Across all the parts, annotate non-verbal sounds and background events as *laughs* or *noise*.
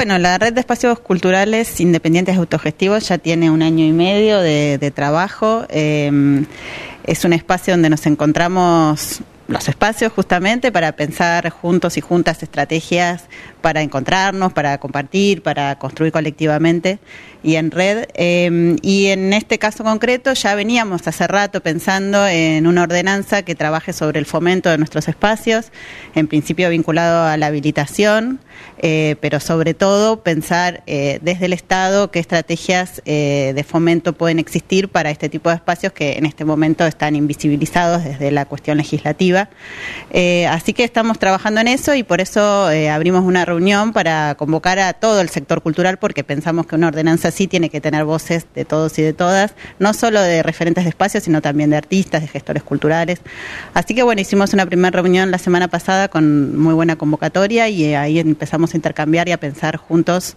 Bueno, la red de espacios culturales independientes autogestivos ya tiene un año y medio de, trabajo. Eh, es un espacio donde nos encontramos los espacios justamente para pensar juntos y juntas estrategias para encontrarnos, para compartir, para construir colectivamente y en red. Em, y en este caso concreto ya veníamos hace rato pensando en una ordenanza que trabaje sobre el fomento de nuestros espacios, en principio vinculado a la habilitación, eh, pero sobre todo pensar eh, desde el Estado qué estrategias eh, de fomento pueden existir para este tipo de espacios que en este momento están invisibilizados desde la cuestión legislativa. Así que estamos trabajando en eso y por eso abrimos una reunión para convocar a todo el sector cultural porque pensamos que una ordenanza sí tiene que tener voces de todos y de todas, no solo de referentes de espacios, sino también de artistas, de gestores culturales. Así que bueno, hicimos una primera reunión la semana pasada con muy buena convocatoria y ahí empezamos a intercambiar y a pensar juntos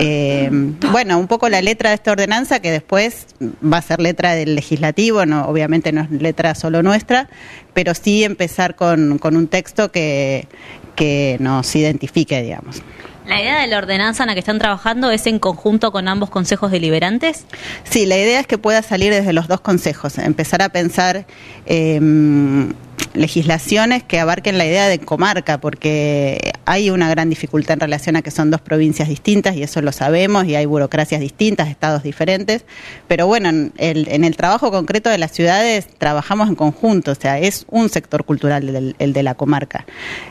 eh, bueno, un poco la letra de esta ordenanza que después va a ser letra del legislativo, no, obviamente no es letra solo nuestra, pero sí empezar con, con un texto que, que nos identifique, digamos. ¿La idea de la ordenanza en la que están trabajando es en conjunto con ambos consejos deliberantes? Sí, la idea es que pueda salir desde los dos consejos, empezar a pensar em, legislaciones que abarquen la idea de comarca, porque hay una gran dificultad en relación a que son dos provincias distintas y eso lo sabemos y hay burocracias distintas, estados diferentes, pero bueno, en el, trabajo concreto de las ciudades trabajamos en conjunto, o sea, es un sector cultural el, de la comarca.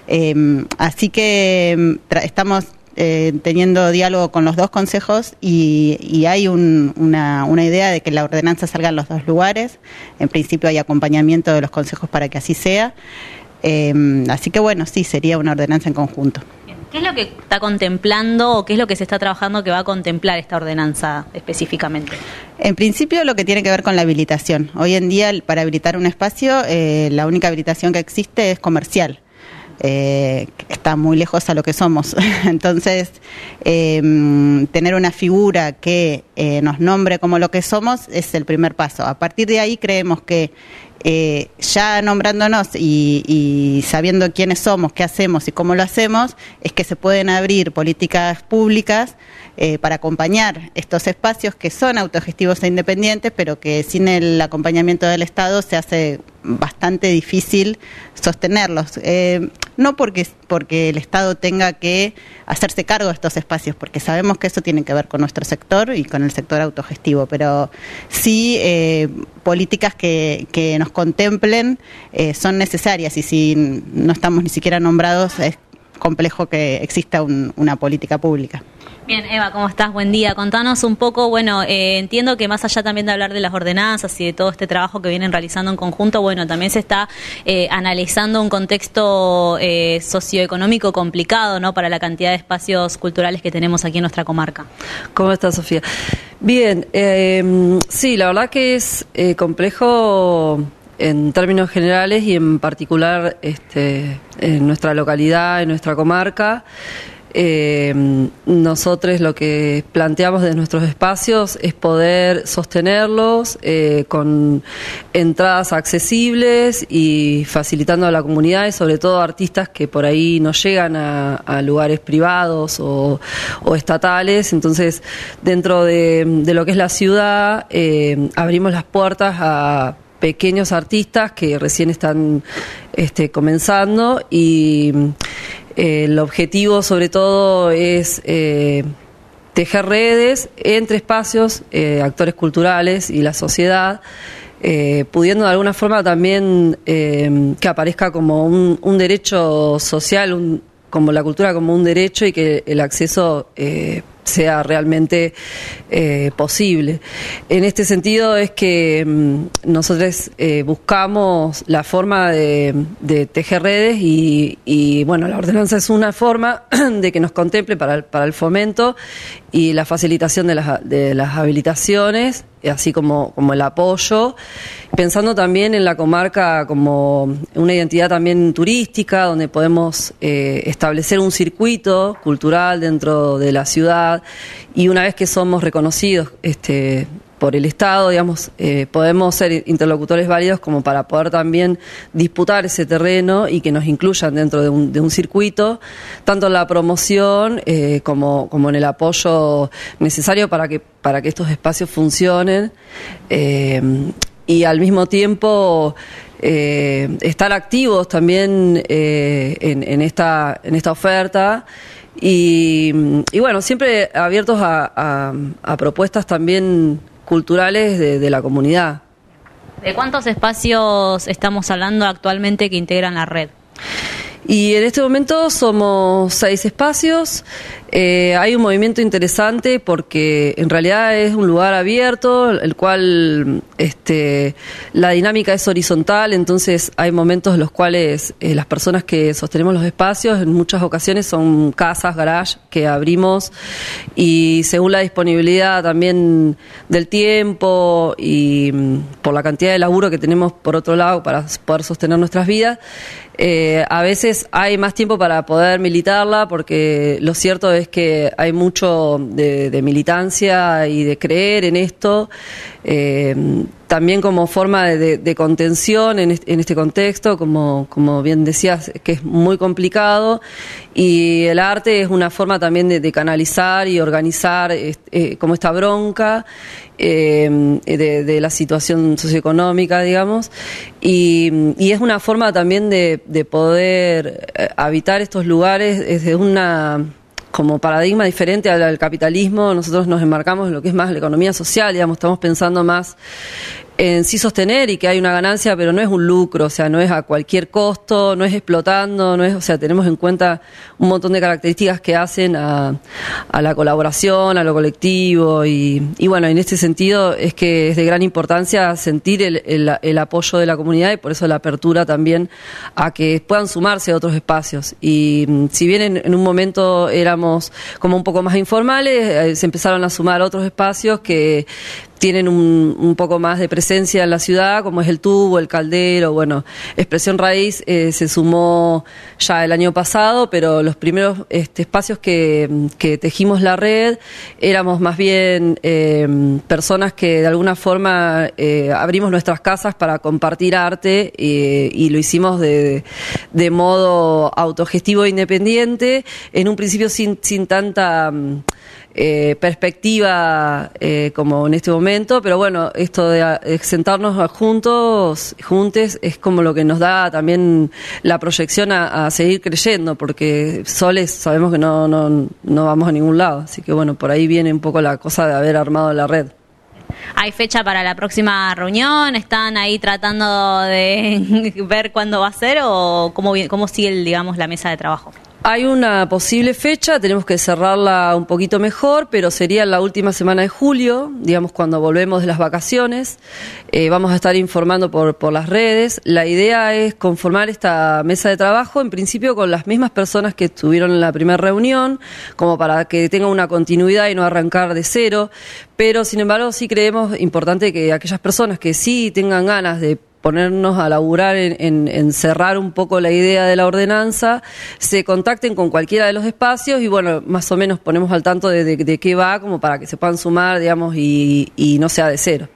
Em, así que em, estamos eh, teniendo diálogo con los dos consejos y, hay una, idea de que la ordenanza salga en los dos lugares. En principio hay acompañamiento de los consejos para que así sea. Em, así que bueno, sí, sería una ordenanza en conjunto. ¿Qué es lo que está contemplando o qué es lo que se está trabajando que va a contemplar esta ordenanza específicamente? En principio lo que tiene que ver con la habilitación. Hoy en día para habilitar un espacio eh, la única habilitación que existe es comercial eh, está muy lejos a lo que somos. *laughs* Entonces, em, tener una figura que eh, nos nombre como lo que somos es el primer paso. A partir de ahí creemos que eh, ya nombrándonos y, y, sabiendo quiénes somos, qué hacemos y cómo lo hacemos, es que se pueden abrir políticas públicas eh, para acompañar estos espacios que son autogestivos e independientes, pero que sin el acompañamiento del Estado se hace bastante difícil sostenerlos. No porque, porque el Estado tenga que hacerse cargo de estos espacios, porque sabemos que eso tiene que ver con nuestro sector y con el sector autogestivo, pero sí eh, políticas que, que, nos contemplen son necesarias y si no estamos ni siquiera nombrados es complejo que exista una política pública. Bien, Eva, ¿cómo estás? Buen día. Contanos un poco, bueno, eh, entiendo que más allá también de hablar de las ordenanzas y de todo este trabajo que vienen realizando en conjunto, bueno, también se está eh, analizando un contexto eh, socioeconómico complicado, ¿no? Para la cantidad de espacios culturales que tenemos aquí en nuestra comarca. ¿Cómo estás, Sofía? Bien, sí, la verdad que es complejo en términos generales y en particular este, en nuestra localidad, en nuestra comarca. Eh, nosotros lo que planteamos de nuestros espacios es poder sostenerlos eh, con entradas accesibles y facilitando a la comunidad y sobre todo artistas que por ahí no llegan a, lugares privados o, estatales. Entonces, dentro de, lo que es la ciudad, eh, abrimos las puertas a pequeños artistas que recién están este, comenzando y el objetivo sobre todo es eh, tejer redes entre espacios, eh, actores culturales y la sociedad, eh, pudiendo de alguna forma también que aparezca como un, un derecho social, como la cultura como un derecho y que el acceso sea realmente eh, posible. En este sentido es que mm, nosotros eh, buscamos la forma de, tejer redes y, bueno, la ordenanza es una forma *clears throat* de que nos contemple para el, para el fomento y la facilitación de las, de las habilitaciones, así como, como el apoyo, pensando también en la comarca como una identidad también turística, donde podemos eh, establecer un circuito cultural dentro de la ciudad. Y una vez que somos reconocidos este, por el Estado, digamos, eh, podemos ser interlocutores válidos como para poder también disputar ese terreno y que nos incluyan dentro de un, de un circuito, tanto en la promoción eh, como, como en el apoyo necesario para que, para que estos espacios funcionen eh, y al mismo tiempo estar activos también en, en, esta, en esta oferta. Y, y, bueno, siempre abiertos a, a, a propuestas también culturales de, de la comunidad. ¿De cuántos espacios estamos hablando actualmente que integran la red? Y en este momento somos seis espacios. Eh, hay un movimiento interesante porque en realidad es un lugar abierto, el cual este, la dinámica es horizontal, entonces hay momentos en los cuales eh, las personas que sostenemos los espacios en muchas ocasiones son casas, garage que abrimos y según la disponibilidad también del tiempo y mm, por la cantidad de laburo que tenemos por otro lado para poder sostener nuestras vidas, eh, a veces hay más tiempo para poder militarla porque lo cierto es que hay mucho de, militancia y de creer en esto, eh, también como forma de, contención en este, contexto, como, como bien decías, que es muy complicado y el arte es una forma también de, canalizar y organizar eh, como esta bronca eh, de, la situación socioeconómica, digamos, y, es una forma también de, poder eh, habitar estos lugares desde una como paradigma diferente al, capitalismo, nosotros nos enmarcamos en lo que es más la economía social, digamos, estamos pensando más en sí sostener y que hay una ganancia, pero no es un lucro, o sea, no es a cualquier costo, no es explotando, no es, o sea, tenemos en cuenta un montón de características que hacen a, a la colaboración, a lo colectivo y, y, bueno, en este sentido es que es de gran importancia sentir el, el, apoyo de la comunidad y por eso la apertura también a que puedan sumarse a otros espacios. Y mm, si bien en, en un momento éramos como un poco más informales, eh, se empezaron a sumar otros espacios que tienen un, un, poco más de presencia en la ciudad, como es el tubo, el caldero, bueno, Expresión Raíz eh, se sumó ya el año pasado, pero los primeros este, espacios que, tejimos la red éramos más bien eh, personas que de alguna forma eh, abrimos nuestras casas para compartir arte eh, y lo hicimos de, de modo autogestivo e independiente, en un principio sin, sin tanta eh, perspectiva eh, como en este momento, pero bueno, esto de, sentarnos juntos, juntes, es como lo que nos da también la proyección a, seguir creyendo, porque soles sabemos que no, no, no vamos a ningún lado, así que bueno, por ahí viene un poco la cosa de haber armado la red. ¿Hay fecha para la próxima reunión? ¿Están ahí tratando de *laughs* ver cuándo va a ser o cómo, cómo sigue, digamos, la mesa de trabajo? Hay una posible fecha, tenemos que cerrarla un poquito mejor, pero sería la última semana de julio, digamos cuando volvemos de las vacaciones. Eh, vamos a estar informando por, por las redes. La idea es conformar esta mesa de trabajo, en principio con las mismas personas que estuvieron en la primera reunión, como para que tenga una continuidad y no arrancar de cero. Pero, sin embargo, sí creemos importante que aquellas personas que sí tengan ganas de ponernos a laburar en, cerrar un poco la idea de la ordenanza, se contacten con cualquiera de los espacios y bueno, más o menos ponemos al tanto de, qué va como para que se puedan sumar, digamos, y no sea de cero.